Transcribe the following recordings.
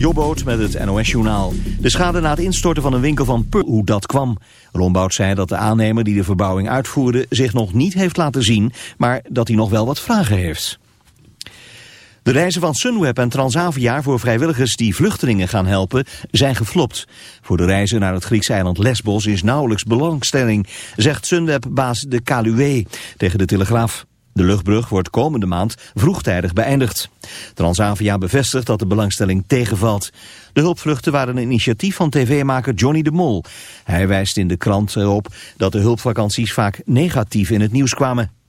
Jobboot met het NOS-journaal. De schade na het instorten van een winkel van Pur, hoe dat kwam. Rombout zei dat de aannemer die de verbouwing uitvoerde zich nog niet heeft laten zien, maar dat hij nog wel wat vragen heeft. De reizen van Sunweb en Transavia voor vrijwilligers die vluchtelingen gaan helpen zijn geflopt. Voor de reizen naar het Griekse eiland Lesbos is nauwelijks belangstelling, zegt Sunweb-baas de Kaluwe tegen de Telegraaf. De luchtbrug wordt komende maand vroegtijdig beëindigd. Transavia bevestigt dat de belangstelling tegenvalt. De hulpvluchten waren een initiatief van tv-maker Johnny de Mol. Hij wijst in de krant erop dat de hulpvakanties vaak negatief in het nieuws kwamen.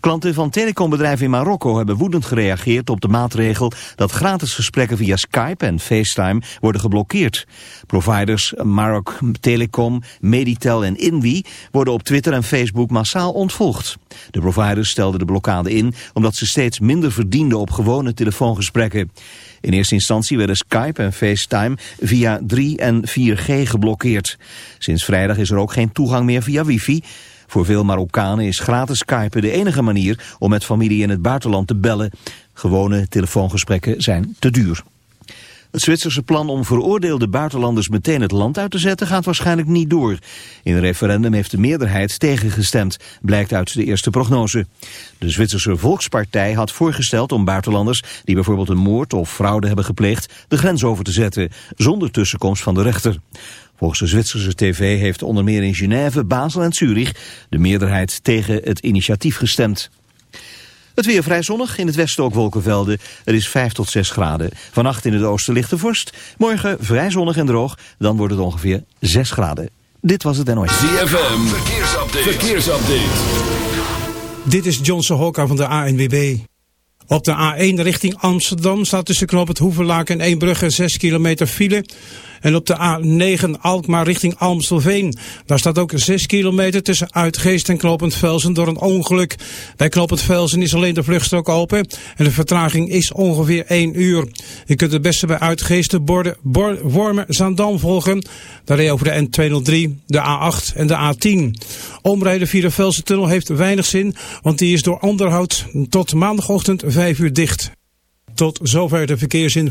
Klanten van telecombedrijven in Marokko hebben woedend gereageerd op de maatregel dat gratis gesprekken via Skype en FaceTime worden geblokkeerd. Providers Marok Telecom, Meditel en Inwi worden op Twitter en Facebook massaal ontvolgd. De providers stelden de blokkade in omdat ze steeds minder verdienden op gewone telefoongesprekken. In eerste instantie werden Skype en FaceTime via 3 en 4G geblokkeerd. Sinds vrijdag is er ook geen toegang meer via wifi. Voor veel Marokkanen is gratis Skype de enige manier om met familie in het buitenland te bellen. Gewone telefoongesprekken zijn te duur. Het Zwitserse plan om veroordeelde buitenlanders meteen het land uit te zetten gaat waarschijnlijk niet door. In een referendum heeft de meerderheid tegengestemd, blijkt uit de eerste prognose. De Zwitserse Volkspartij had voorgesteld om buitenlanders die bijvoorbeeld een moord of fraude hebben gepleegd de grens over te zetten, zonder tussenkomst van de rechter. Volgens de Zwitserse tv heeft onder meer in Genève, Basel en Zurich de meerderheid tegen het initiatief gestemd. Het weer vrij zonnig, in het westen ook wolkenvelden. Er is 5 tot 6 graden. Vannacht in het oosten ligt de vorst. Morgen vrij zonnig en droog, dan wordt het ongeveer 6 graden. Dit was het NOS. ZFM, verkeersupdate. verkeersupdate. Dit is Johnson Hokka van de ANWB. Op de A1 richting Amsterdam staat tussen knoop het Hoevenlaak en Eembrugge 6 kilometer file... En op de A9 Alkmaar richting Almstelveen. Daar staat ook 6 kilometer tussen Uitgeest en Knopend Velsen door een ongeluk. Bij Knopend Velsen is alleen de vluchtstrook open. En de vertraging is ongeveer 1 uur. Je kunt het beste bij Uitgeest de borden Bor Wormer Zaandam volgen. Daar over de N203, de A8 en de A10. Omrijden via de Velsen-tunnel heeft weinig zin, want die is door onderhoud tot maandagochtend 5 uur dicht. Tot zover de verkeersin.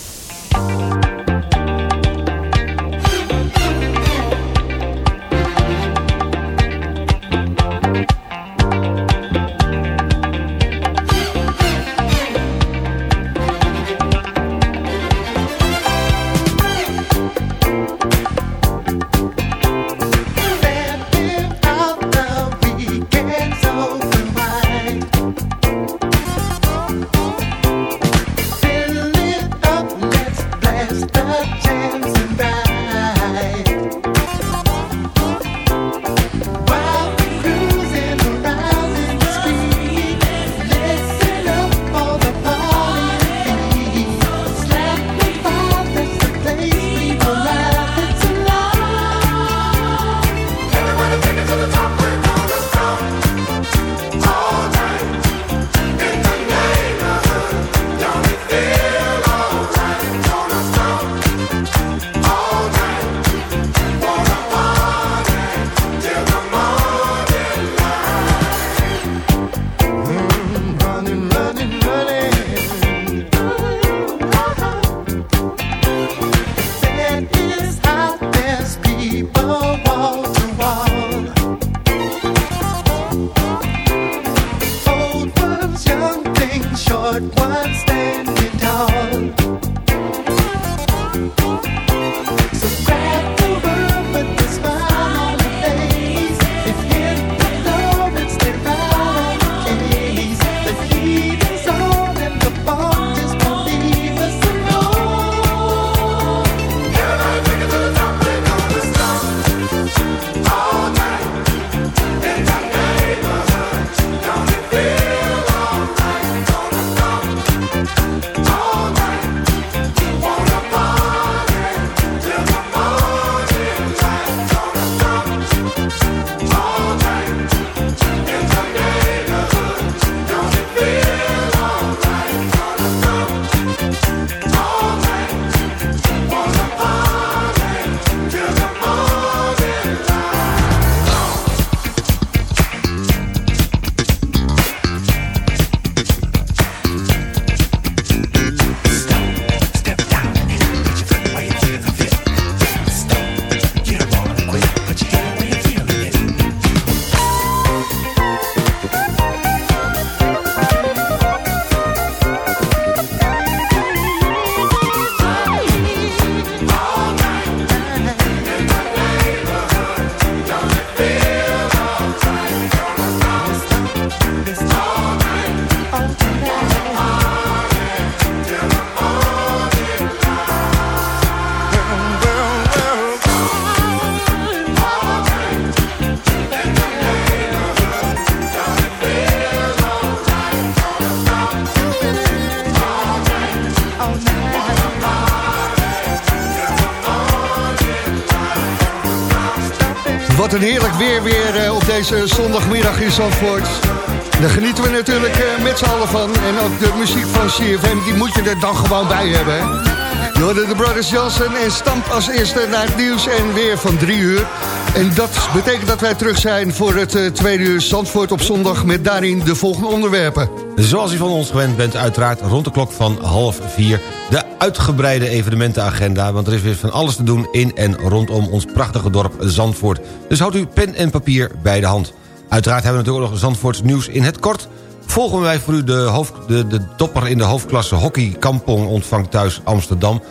one step. Wat een heerlijk weer weer uh, op deze zondagmiddag in Zandvoort. Daar genieten we natuurlijk uh, met z'n allen van. En ook de muziek van CFM, die moet je er dan gewoon bij hebben. De Brothers Johnson en stamp als eerste naar het nieuws en weer van drie uur. En dat betekent dat wij terug zijn voor het uh, tweede uur Zandvoort op zondag... met daarin de volgende onderwerpen. Zoals u van ons gewend bent, uiteraard rond de klok van half vier... de uitgebreide evenementenagenda, want er is weer van alles te doen... in en rondom ons prachtige dorp Zandvoort. Dus houdt u pen en papier bij de hand. Uiteraard hebben we natuurlijk nog Zandvoorts nieuws in het kort... volgen wij voor u de, hoofd, de, de topper in de hoofdklasse hockey Kampong ontvangt thuis Amsterdam.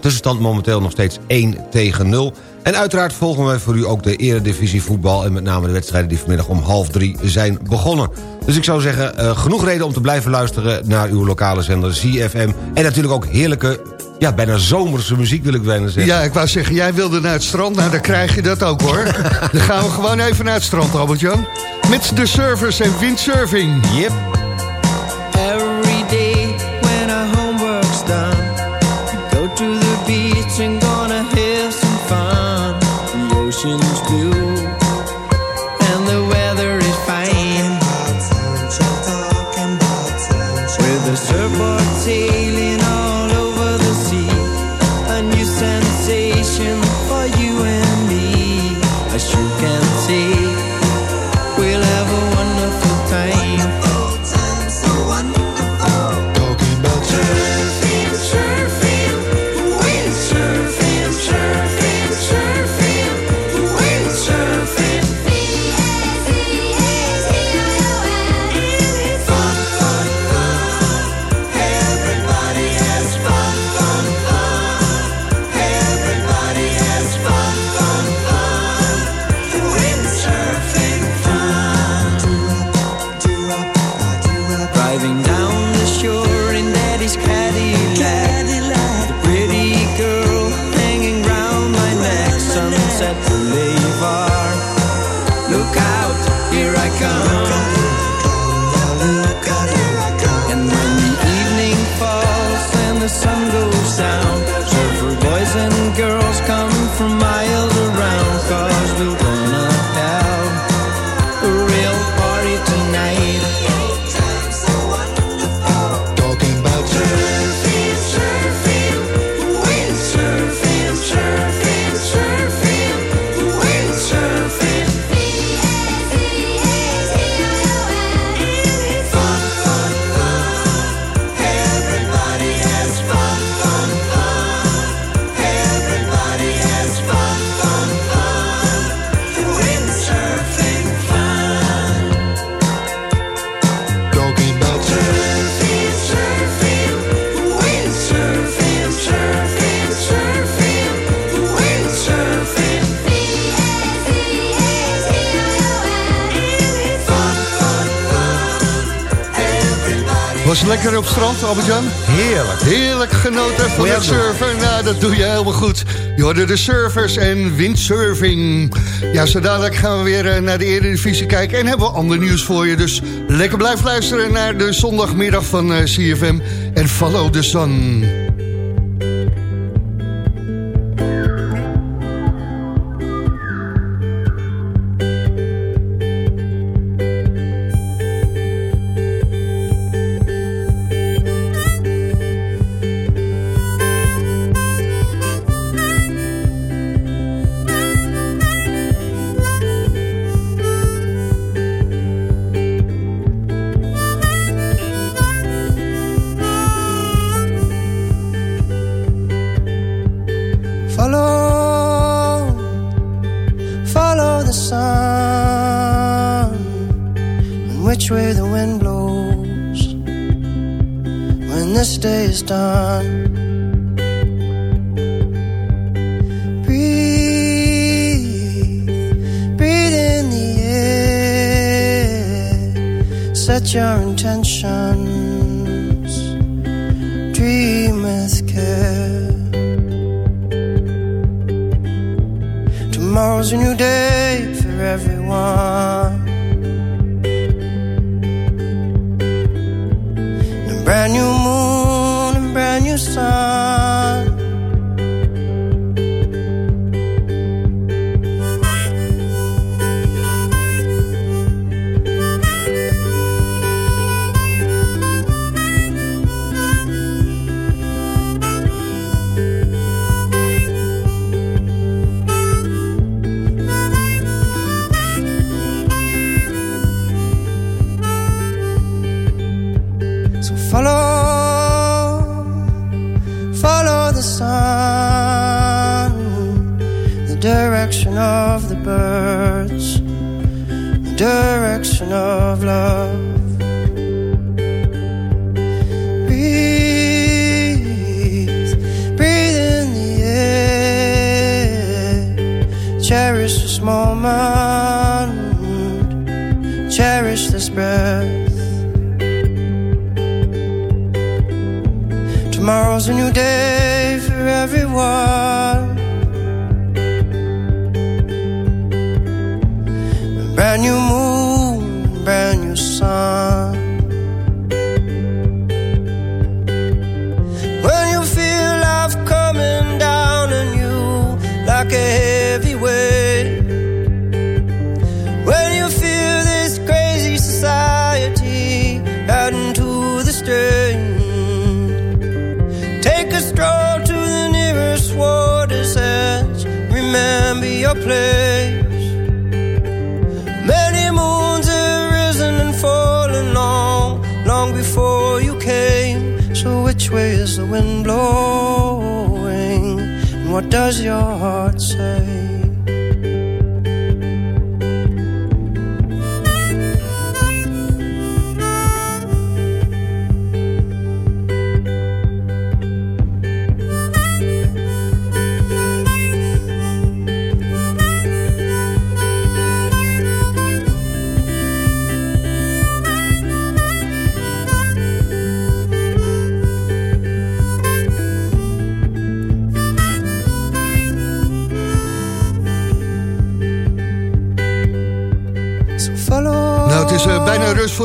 Tussenstand momenteel nog steeds 1 tegen 0... En uiteraard volgen wij voor u ook de eredivisie voetbal... en met name de wedstrijden die vanmiddag om half drie zijn begonnen. Dus ik zou zeggen, uh, genoeg reden om te blijven luisteren... naar uw lokale zender ZFM. En natuurlijk ook heerlijke, ja, bijna zomerse muziek wil ik bijna zeggen. Ja, ik wou zeggen, jij wilde naar het strand. Nou, dan krijg je dat ook, hoor. dan gaan we gewoon even naar het strand, Albert-Jan. Met de surfers en windsurfing. Yep. Albert-Jan? Heerlijk. Heerlijk genoten van het surfen. Nou, dat doe je helemaal goed. Je hoorde de surfers en windsurfing. Ja, zo dadelijk gaan we weer eh, naar de Eredivisie kijken... en hebben we ander nieuws voor je. Dus lekker blijf luisteren naar de zondagmiddag van eh, CFM... en Follow the Sun. Of love. And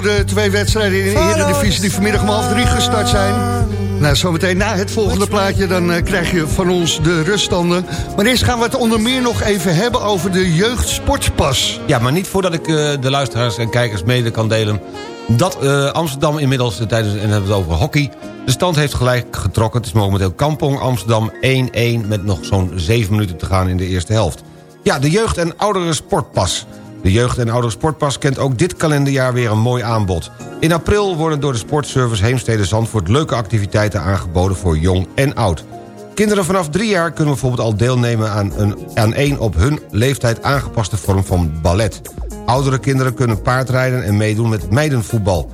de twee wedstrijden in de Eredivisie... die vanmiddag om half drie gestart zijn. Nou, zometeen na het volgende plaatje... dan eh, krijg je van ons de ruststanden. Maar eerst gaan we het onder meer nog even hebben... over de jeugdsportpas. Ja, maar niet voordat ik eh, de luisteraars en kijkers mede kan delen... dat eh, Amsterdam inmiddels, tijdens, en hebben we het over hockey... de stand heeft gelijk getrokken. Het is momenteel Kampong Amsterdam 1-1... met nog zo'n 7 minuten te gaan in de eerste helft. Ja, de jeugd- en oudere sportpas... De Jeugd- en Oudere Sportpas kent ook dit kalenderjaar weer een mooi aanbod. In april worden door de Sportservice Heemstede Zandvoort... leuke activiteiten aangeboden voor jong en oud. Kinderen vanaf drie jaar kunnen bijvoorbeeld al deelnemen... aan een, aan een op hun leeftijd aangepaste vorm van ballet. Oudere kinderen kunnen paardrijden en meedoen met meidenvoetbal.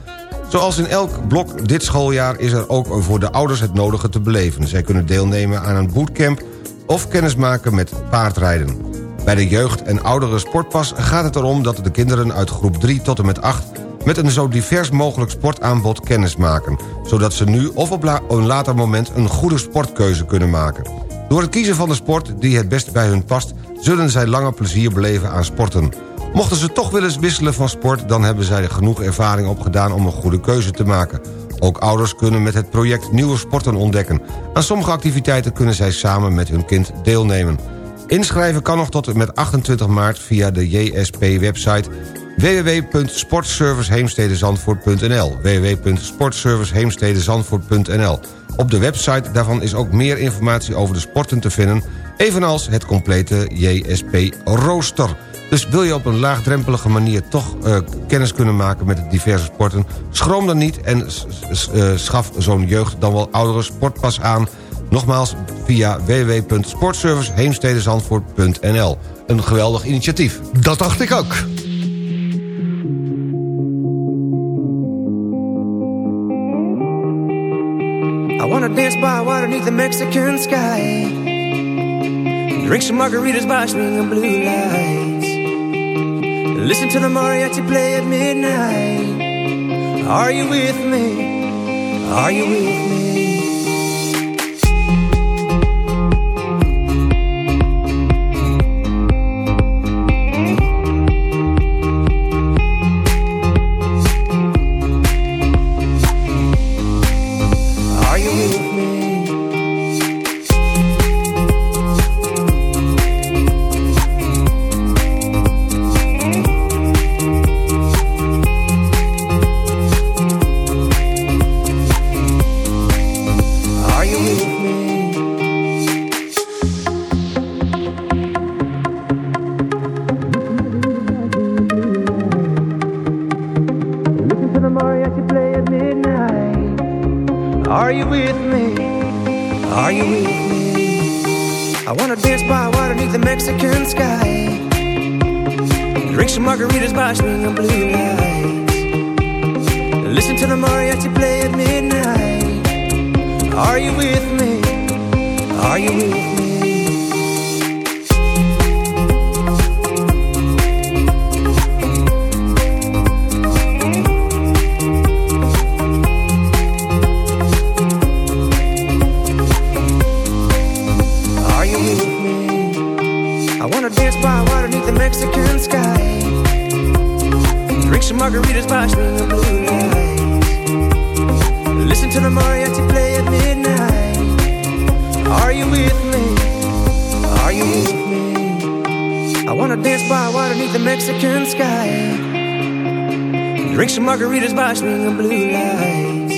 Zoals in elk blok dit schooljaar is er ook voor de ouders het nodige te beleven. Zij kunnen deelnemen aan een bootcamp of kennismaken met paardrijden. Bij de jeugd- en oudere sportpas gaat het erom dat de kinderen uit groep 3 tot en met 8... met een zo divers mogelijk sportaanbod kennis maken... zodat ze nu of op een later moment een goede sportkeuze kunnen maken. Door het kiezen van de sport die het best bij hun past... zullen zij langer plezier beleven aan sporten. Mochten ze toch willen wisselen van sport... dan hebben zij genoeg ervaring opgedaan om een goede keuze te maken. Ook ouders kunnen met het project nieuwe sporten ontdekken. Aan sommige activiteiten kunnen zij samen met hun kind deelnemen. Inschrijven kan nog tot en met 28 maart via de JSP-website www.sportserviceheemstedenzandvoort.nl www.sportserviceheemstedenzandvoort.nl Op de website daarvan is ook meer informatie over de sporten te vinden... evenals het complete JSP-rooster. Dus wil je op een laagdrempelige manier toch uh, kennis kunnen maken met de diverse sporten... schroom dan niet en uh, schaf zo'n jeugd dan wel oudere sportpas aan... Nogmaals via www.sportserviceheemstedenzandvoort.nl. Een geweldig initiatief. Dat dacht ik ook. I wanna dance by water beneath the Mexican sky. Drink some margaritas by swinging blue lights. Listen to the mariachi play at midnight. Are you with me? Are you with me? You with me? Are you with me? I wanna dance by water beneath the Mexican sky. Drink some margaritas by swinging blue lights.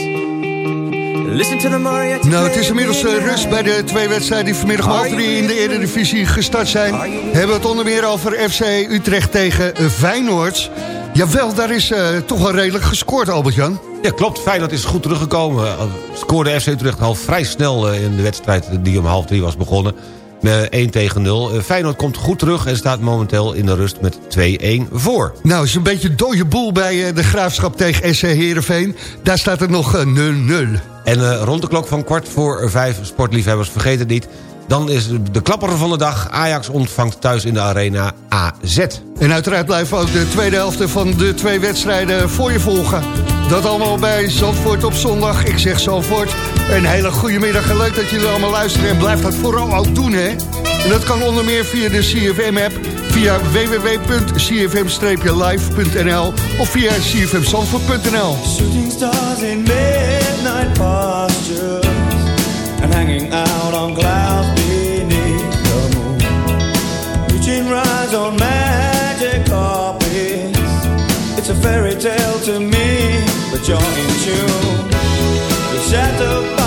Listen to the mariachi Nou, het is inmiddels eh, rust bij de twee wedstrijden die vanmiddag om half drie in de Eredivisie gestart zijn. Hebben we het onder meer over FC Utrecht tegen eh, Feyenoord. Jawel, daar is eh, toch wel redelijk gescoord, Albert-Jan. Ja, klopt. Feyenoord is goed teruggekomen. Uh, Scoorde FC Utrecht al vrij snel eh, in de wedstrijd die om half drie was begonnen. Met 1 tegen 0. Eh, Feyenoord komt goed terug en staat momenteel in de rust met 2-1 voor. Nou, is een beetje een dode boel bij eh, de Graafschap tegen SC Heerenveen. Daar staat het nog eh, 0-0. En eh, rond de klok van kwart voor vijf, sportliefhebbers, vergeet het niet... dan is de klapper van de dag. Ajax ontvangt thuis in de arena AZ. En uiteraard blijven we ook de tweede helft van de twee wedstrijden voor je volgen. Dat allemaal bij Zandvoort op zondag. Ik zeg Zandvoort, een hele goede middag en leuk dat jullie allemaal luisteren. En blijf dat vooral ook doen, hè. En dat kan onder meer via de CFM-app, via www.cfm-live.nl of via cfmzandvoort.nl. Shooting stars in midnight postures and hanging out on clouds beneath the moon. Reaching rise on magic carpets. It's a fairy tale to me, but you're in tune. You're shattered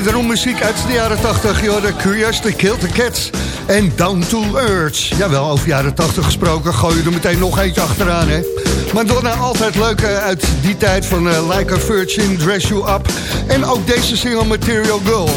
Wederom muziek uit de jaren 80. Je hoorde Curiosity Killed the Cats en Down to Earth. Jawel, over jaren 80 gesproken. Gooi je er meteen nog eentje achteraan, hè. Madonna, altijd leuk eh, uit die tijd van uh, Like a Virgin, Dress You Up. En ook deze single Material Girl.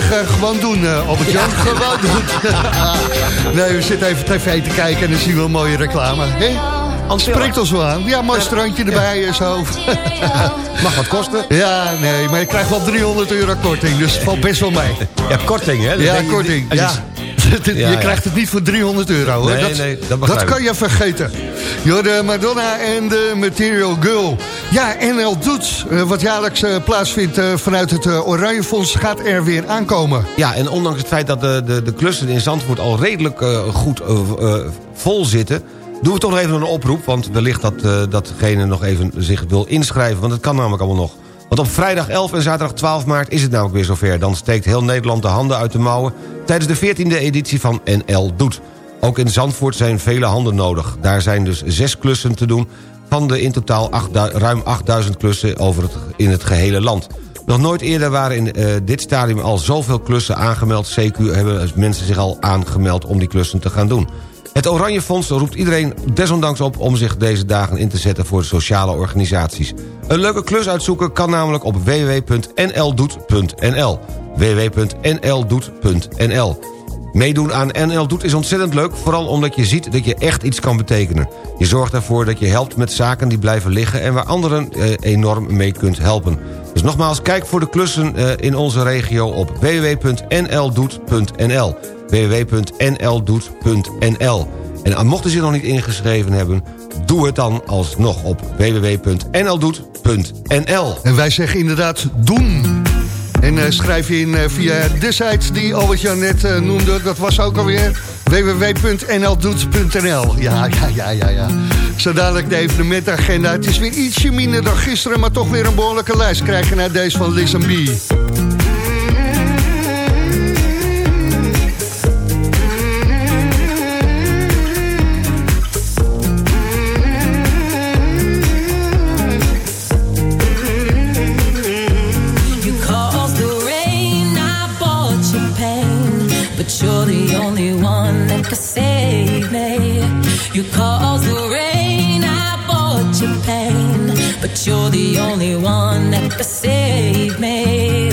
Zeg eh, gewoon doen, eh Albert-Jan. Gewoon doen. nee, we zitten even tv te kijken en dan zien we een mooie reclame. Hè? Spreekt ons wel aan. Ja, mooi strandje erbij en zo. Mag wat kosten? Ja, nee, maar je krijgt wel 300 euro korting, dus het valt best wel mee. Ja, korting, hè? Dat Ja, korting. je- Ja. je Ja, krijgt het niet voor 300 euro. Hoor. Nee, dat, nee, dat dat kan je vergeten. Jo, de Madonna en de Material Girl. Ja, NL Doet, eh, wat jaarlijks eh, plaatsvindt eh, vanuit het eh, Oranje Fonds, gaat er weer aankomen. Ja, en ondanks het feit dat de, de, de klussen in Zandvoort al redelijk goed vol zitten... doen we toch nog even een oproep, want wellicht dat datgene nog even zich wil inschrijven. Want het kan namelijk allemaal nog. Want op vrijdag 11 en zaterdag 12 maart is het namelijk weer zover. Dan steekt heel Nederland de handen uit de mouwen... tijdens de 14e editie van NL Doet. Ook in Zandvoort zijn vele handen nodig. Daar zijn dus zes klussen te doen... van de in totaal 8000 ruim 8000 klussen over in het gehele land. Nog nooit eerder waren in eh, dit stadium al zoveel klussen aangemeld. CQ hebben mensen zich al aangemeld om die klussen te gaan doen. Het Oranje Fonds roept iedereen desondanks op... om zich deze dagen in te zetten voor de sociale organisaties. Een leuke klus uitzoeken kan namelijk op www.nldoet.nl www.nldoet.nl Meedoen aan NL Doet is ontzettend leuk... vooral omdat je ziet dat je echt iets kan betekenen. Je zorgt ervoor dat je helpt met zaken die blijven liggen... en waar anderen eh, enorm mee kunt helpen. Dus nogmaals, kijk voor de klussen eh, in onze regio op www.nldoet.nl www.nldoet.nl En mocht u zich nog niet ingeschreven hebben... doe het dan alsnog op www.nldoet.nl. En wij zeggen inderdaad doen. En eh, schrijf je in eh, via de site die Albert-Jan net eh, noemde. Dat was ook alweer www.nldoet.nl. Ja, ja, ja, ja, ja. Zo dadelijk de evenementagenda. Het is weer ietsje minder dan gisteren... maar toch weer een behoorlijke lijst krijgen naar deze van B. save me.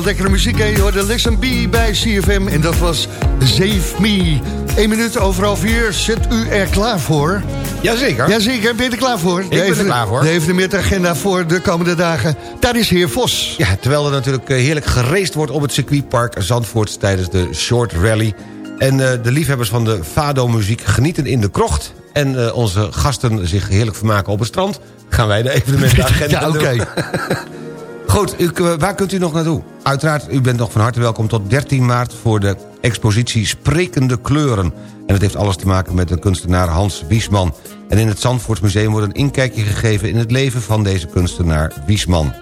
Gewoon lekkere muziek. hè. Je hoorde Listen B bij CFM en dat was Save Me. 1 minuut over half vier. Zet u er klaar voor? Jazeker. Jazeker, ben je er klaar voor? ben er klaar voor. De evenementagenda voor de komende dagen. Daar is heer Vos. Ja, terwijl er natuurlijk eh, heerlijk geraced wordt op het circuitpark Zandvoort... tijdens de Short Rally. En eh, de liefhebbers van de Fado-muziek genieten in de krocht... en eh, onze gasten zich heerlijk vermaken op het strand... gaan wij de evenementagenda Ja, oké. doen. Goed, u, eh, waar kunt u nog naartoe? Uiteraard, u bent nog van harte welkom tot 13 maart... voor de expositie Sprekende Kleuren. En het heeft alles te maken met de kunstenaar Hans Wiesman. En in het Zandvoortsmuseum wordt een inkijkje gegeven... in het leven van deze kunstenaar Wiesman.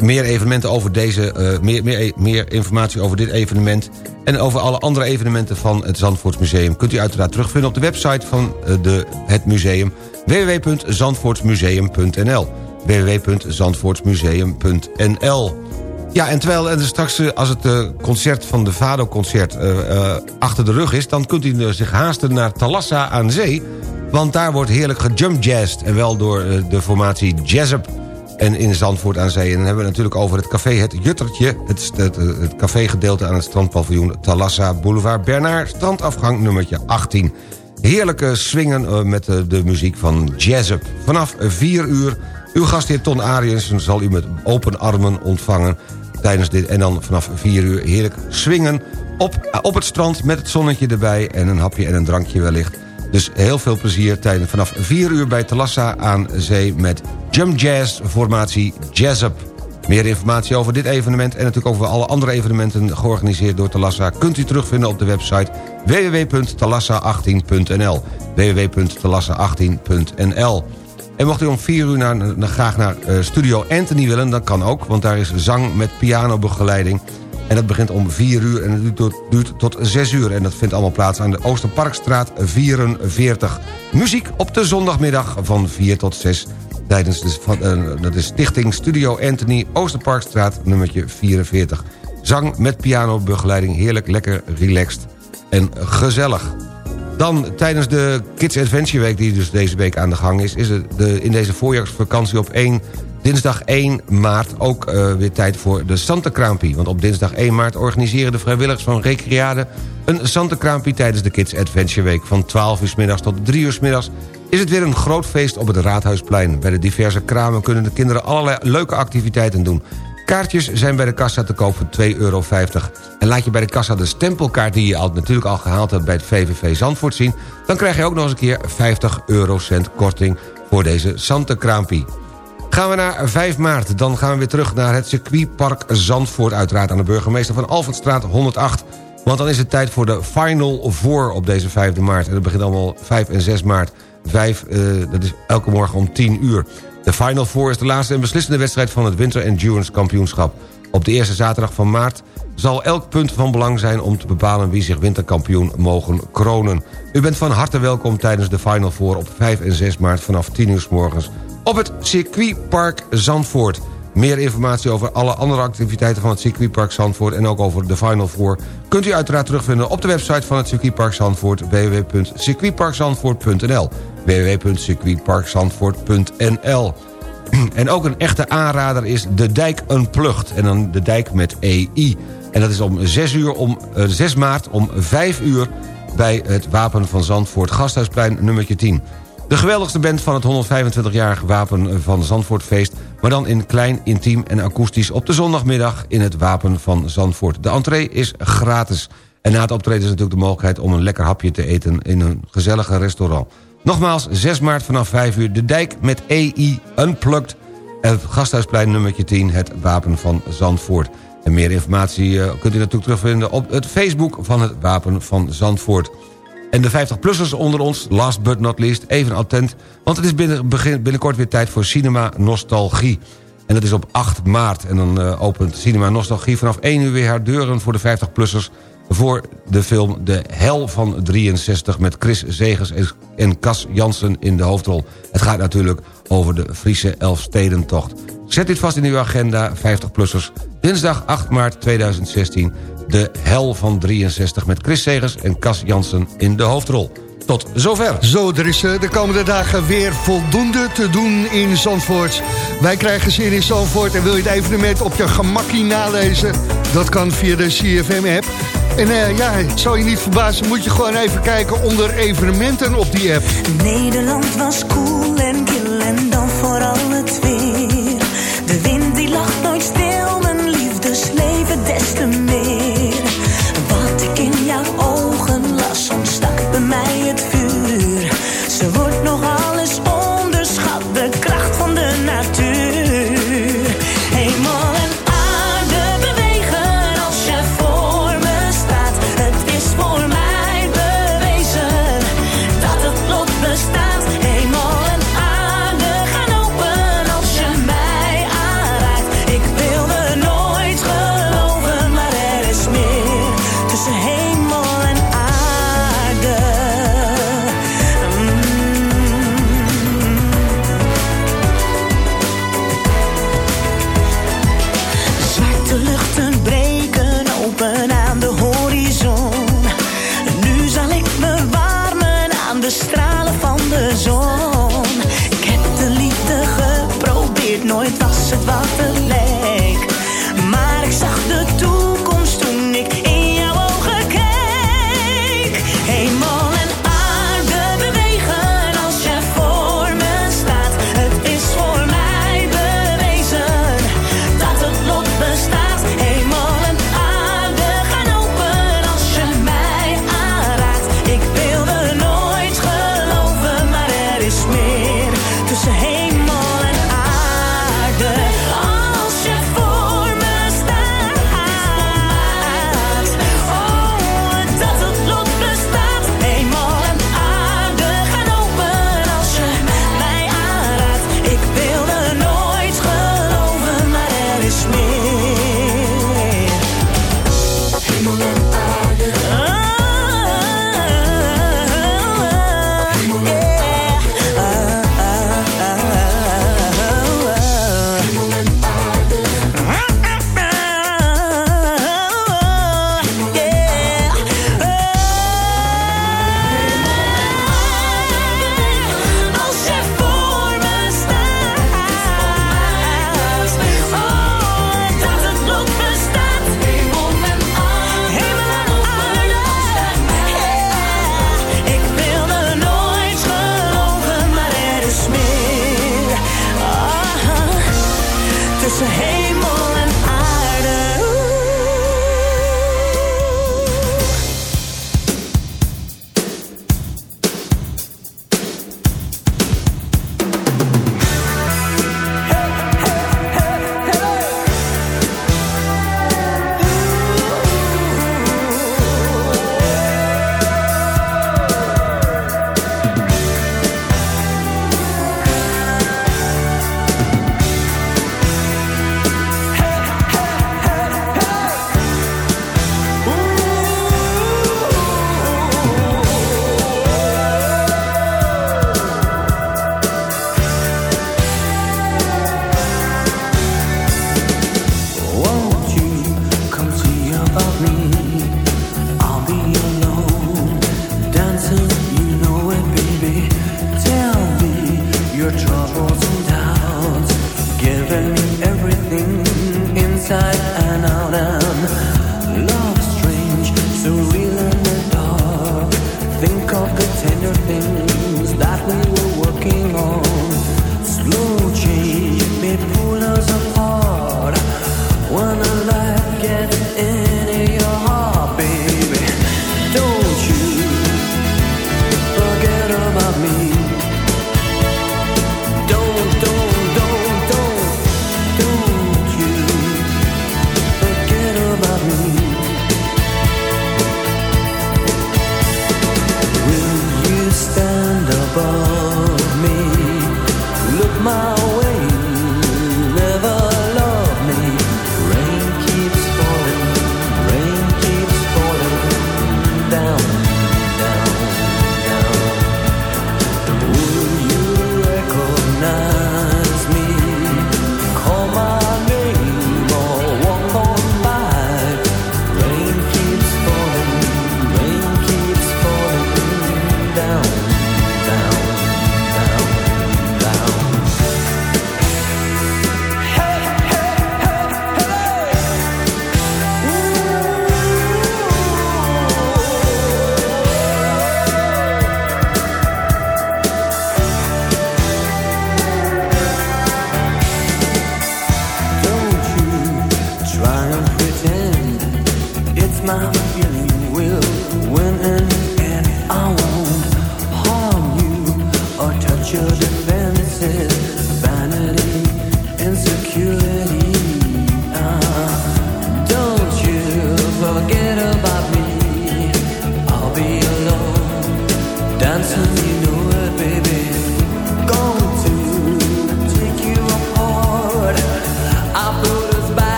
Meer evenementen over deze, eh, meer, meer, meer informatie over dit evenement... en over alle andere evenementen van het Zandvoortsmuseum... kunt u uiteraard terugvinden op de website van eh, de, het museum... www.zandvoortsmuseum.nl www.zandvoortsmuseum.nl Ja, en terwijl en straks eh, als het eh, concert van de Vado-concert eh, achter de rug is... dan kunt u zich haasten naar Talassa aan Zee... want daar wordt heerlijk gejumpjazzed... en wel door de formatie Jazzup en in Zandvoort aan Zee. En dan hebben we natuurlijk over het café Het Juttertje... het, het, het cafégedeelte aan het strandpaviljoen Talassa Boulevard Bernard... strandafgang nummertje 18. Heerlijke swingen met eh, de muziek van Jazzup. Vanaf 4 uur, uw gastheer Ton Ariensen zal u met open armen ontvangen... tijdens dit en dan vanaf 4 uur heerlijk swingen op, eh, op het strand... met het zonnetje erbij en een hapje en een drankje wellicht. Dus heel veel plezier tijdens vanaf 4 uur bij Talassa aan zee... met Jump Jazz formatie Jazz Up. Meer informatie over dit evenement en natuurlijk over alle andere evenementen... georganiseerd door Talassa kunt u terugvinden op de website www.talassa18.nl www.talassa18.nl en mocht u om 4 uur naar, graag naar eh, Studio Anthony willen, dat kan ook... want daar is zang met pianobegeleiding. En dat begint om 4 uur en het duurt tot, duurt tot 6 uur. En dat vindt allemaal plaats aan de Oosterparkstraat 44. Muziek op de zondagmiddag van 4 tot 6... tijdens eh, dat is Stichting Studio Anthony, Oosterparkstraat nummertje 44. Zang met pianobegeleiding, heerlijk, lekker, relaxed en gezellig. Dan tijdens de Kids Adventure Week die dus deze week aan de gang is... is het de, in deze voorjaarsvakantie op 1, dinsdag 1 maart ook eh, weer tijd voor de Santekraampie. Want op dinsdag 1 maart organiseren de vrijwilligers van Recreade... een Santekraampie tijdens de Kids Adventure Week. Van 12 uur 's middags tot 3 uur 's middags is het weer een groot feest op het Raadhuisplein. Bij de diverse kramen kunnen de kinderen allerlei leuke activiteiten doen... Kaartjes zijn bij de kassa te koop voor 2,50 euro. En laat je bij de kassa de stempelkaart die je al, natuurlijk al gehaald hebt... bij het VVV Zandvoort zien... dan krijg je ook nog eens een keer 50 eurocent korting voor deze Santekraampie. Gaan we naar 5 maart, dan gaan we weer terug naar het circuitpark Zandvoort... uiteraard aan de burgemeester van Alfredstraat 108... Want dan is het tijd voor de Final Four op deze 5 maart. En dat begint allemaal 5 en 6 maart. 5, eh, dat is elke morgen om 10 uur. De Final Four is de laatste en beslissende wedstrijd van het Winter Endurance Kampioenschap. Op de eerste zaterdag van maart zal elk punt van belang zijn... om te bepalen wie zich winterkampioen mogen kronen. U bent van harte welkom tijdens de Final Four op 5 en 6 maart... vanaf 10 uur s morgens op het circuitpark Zandvoort. Meer informatie over alle andere activiteiten van het circuitpark Zandvoort... en ook over de Final Four kunt u uiteraard terugvinden op de website van het circuitpark Zandvoort... www.circuitparkzandvoort.nl www.circuitparkzandvoort.nl En ook een echte aanrader is De Dijk Unplugged. En dan De Dijk met EI. En dat is om 6, uur om, eh, 6 maart om 5 uur... bij het Wapen van Zandvoort Gasthuisplein nummertje 10. De geweldigste band van het 125-jarige Wapen van Zandvoortfeest... maar dan in klein, intiem en akoestisch op de zondagmiddag... in het Wapen van Zandvoort. De entree is gratis. En na het optreden is natuurlijk de mogelijkheid om een lekker hapje te eten... in een gezellige restaurant. Nogmaals, 6 maart vanaf 5 uur, de dijk met EI Unplugged... het Gasthuisplein nummertje 10, het Wapen van Zandvoort. En meer informatie eh, kunt u natuurlijk terugvinden op het Facebook van het Wapen van Zandvoort. En de 50-plussers onder ons, last but not least, even attent... want het is binnen, begin, binnenkort weer tijd voor Cinema Nostalgie. En dat is op 8 maart. En dan eh, opent Cinema Nostalgie vanaf 1 uur weer haar deuren voor de 50-plussers... voor de film De Hel van 63 met Chris Zegers en- Cas Jansen in de hoofdrol. Het gaat natuurlijk over de Friese Elfstedentocht. Zet dit vast in uw agenda, 50-plussers. Dinsdag 8 maart 2016, De Hel van 63 met Chris Zegers en Cas Jansen in de hoofdrol. Tot zover. Zo, er is eh, de komende dagen weer voldoende te doen in Zandvoort. Wij krijgen zin in Zandvoort en wil je het evenement op je gemakkie nalezen? Dat kan via de CFM-app. En eh, ja, het zal je niet verbazen, moet je gewoon even kijken onder evenementen op die app. Nederland was koel en kil en dan vooral het weer. De wind die lag nooit stil, mijn liefdesleven des te meer.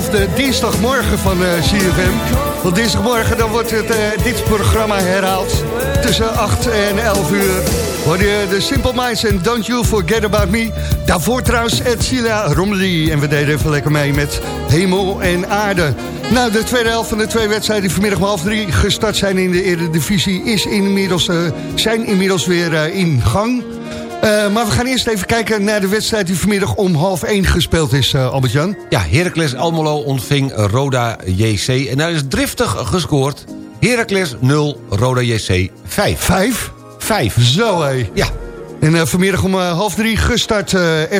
Of de dinsdagmorgen van eh CFM. Want dinsdagmorgen dan wordt het, eh, dit programma herhaald. Tussen 8 en 11 uur. Hoor je de Simple Minds en Don't You Forget About Me. Daarvoor trouwens Edcilia Romley. En we deden even lekker mee met Hemel en Aarde. Nou, de tweede helft van de twee wedstrijden die vanmiddag om half drie gestart zijn in de Eredivisie... Is inmiddels, eh, zijn inmiddels weer in gang. Eh, maar we gaan eerst even kijken naar de wedstrijd die vanmiddag om half 1 gespeeld is, eh, Albert-Jan. Ja, Heracles Almelo ontving Roda JC en daar is driftig gescoord. Heracles 0, Roda JC 5. 5? 5. Zo hé. Ja. En eh, vanmiddag om half drie gestart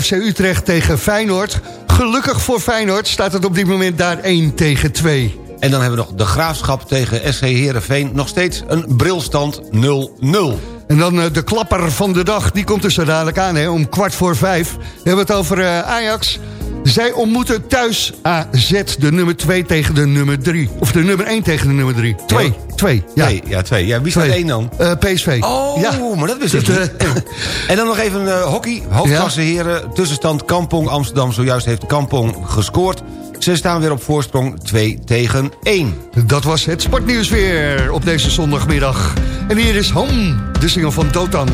FC Utrecht tegen Feyenoord. Gelukkig voor Feyenoord staat het op dit moment daar 1 tegen 2. En dan hebben we nog de Graafschap tegen SC Heerenveen. Nog steeds een brilstand 0-0. En dan eh, de klapper van de dag, die komt er zo dadelijk aan, hè, om kwart voor vijf. We hebben het over eh, Ajax. Zij ontmoeten thuis AZ, de nummer 2 tegen de nummer 3. Of de nummer 1 tegen de nummer 3. 2, 2, ja. Ja, twee. Ja, wie staat één dan? Eh, PSV. Oh, ja. maar dat wist ik Dus, niet. eh, En dan nog even eh, hockey. Hoofdklasse heren. Tussenstand Kampong Amsterdam. Zojuist heeft Kampong gescoord. Ze staan weer op voorsprong 2 tegen 1. Dat was het sportnieuws weer op deze zondagmiddag. En hier is Home, de single van Dotan.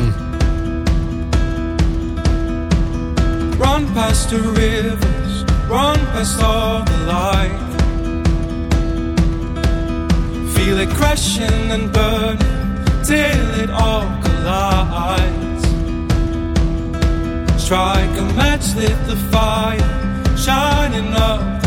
Run past the rivers, run past all the light. Feel it crashing and burning till it all collides. Strike a match, lit the fire, shining up the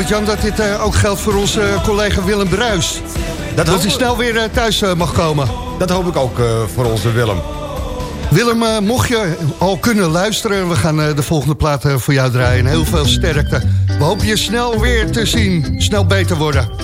Albert-Jan, dat dit eh, ook geldt voor onze eh, collega Willem Bruis. Dat, hopen hij snel weer eh, thuis mag komen. Dat hoop ik ook voor onze Willem. Willem, mocht je al kunnen luisteren... we gaan de volgende plaat voor jou draaien. Heel veel sterkte. We hopen je snel weer te zien. Snel beter worden.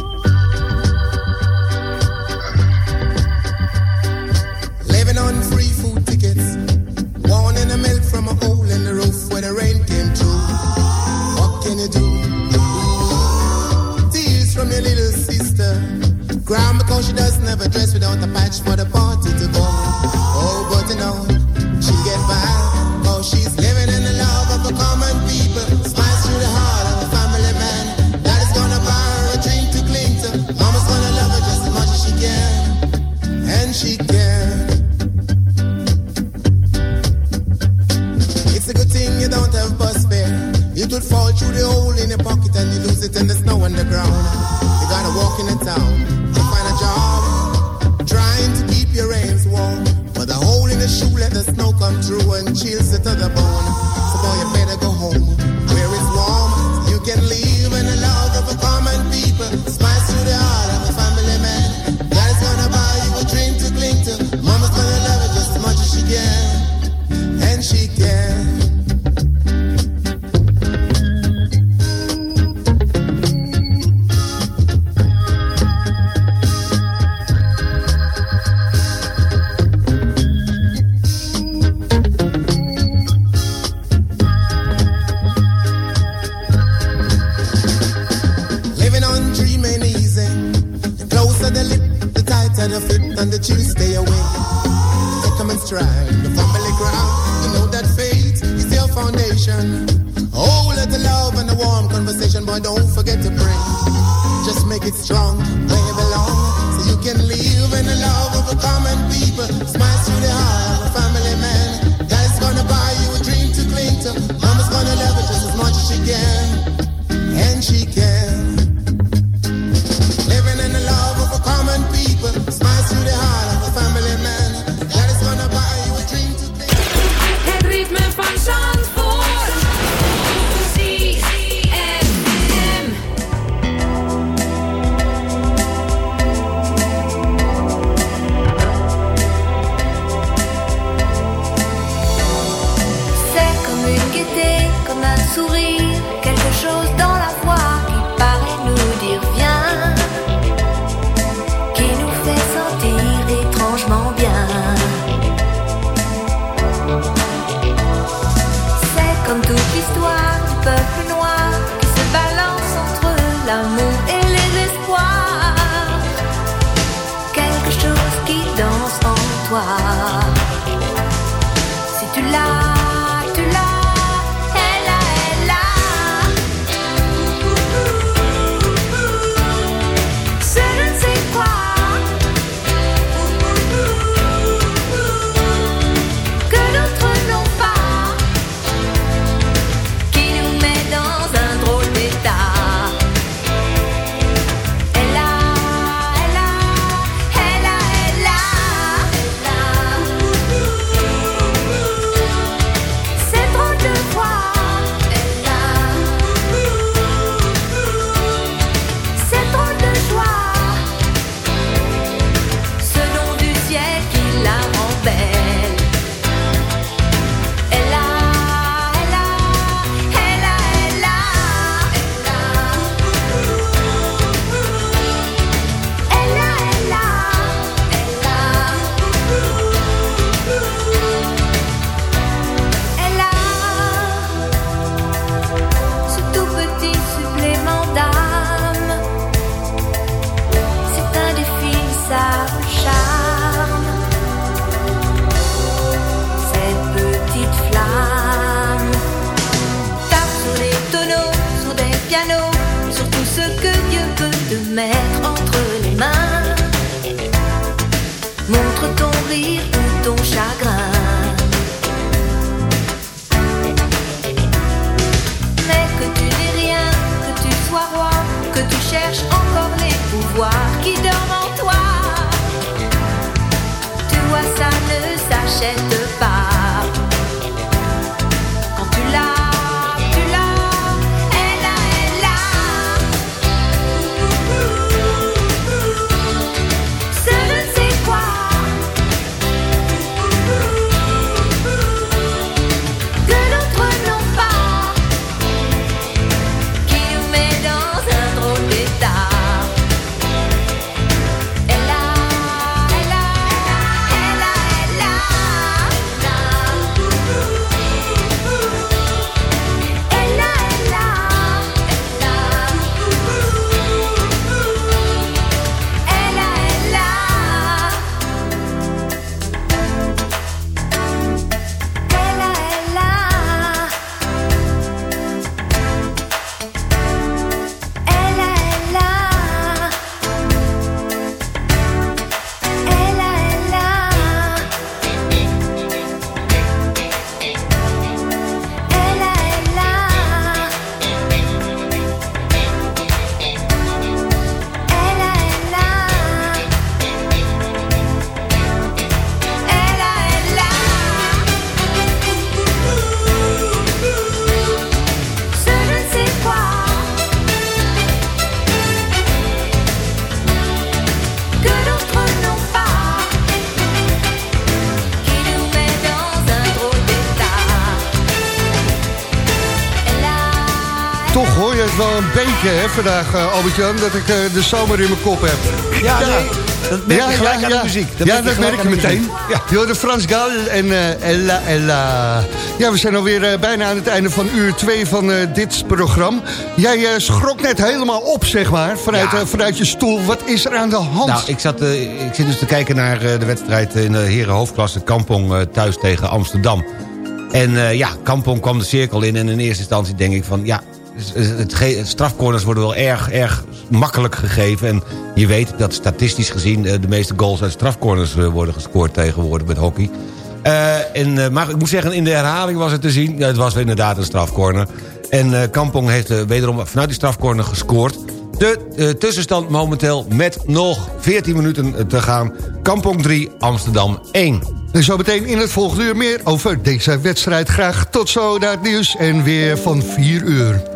Hè, vandaag, eh, Albert-Jan, dat ik eh, de zomer in mijn kop heb. Ja, nee, dat merk je gelijk aan de muziek. Dat ja, merk je dat merk je de meteen. Ja. Je hoorde Frans Gal en eh, Ella Ella. Ja, we zijn alweer bijna aan het einde van uur 2 van eh, dit programma. Jij schrok net helemaal op, zeg maar, vanuit, Ja. vanuit je stoel. Wat is er aan de hand? Nou, ik, zat, eh, ik zit dus te kijken naar eh, de wedstrijd in de heren hoofdklasse Kampong eh, thuis tegen Amsterdam. En eh, ja, Kampong kwam de cirkel in en in eerste instantie denk ik van... ja, strafcorners worden wel erg, erg makkelijk gegeven. En je weet dat statistisch gezien eh, de meeste goals uit strafcorners eh, worden gescoord tegenwoordig met hockey. Eh, en, maar ik moet zeggen, in de herhaling was het te zien. Het was inderdaad een strafcorner. En Kampong heeft wederom vanuit die strafcorner gescoord. De tussenstand momenteel met nog 14 minuten te gaan. Kampong 3, Amsterdam 1. En zo meteen in het volgende uur meer over deze wedstrijd. Graag tot zo naar het nieuws en weer van 4 uur.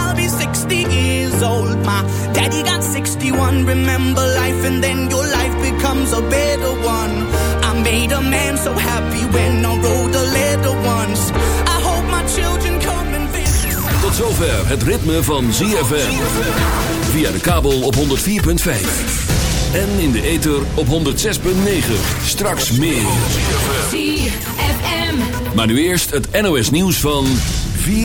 60 years old. My daddy got 61. Remember life, and then your life becomes a better one. I made a man so happy when I wrote a letter once. I hope my children come and visit. Tot zover het ritme van ZFM. Via de kabel op 104.5. En in de ether op 106.9. Straks meer. ZFM. Maar nu eerst het NOS nieuws van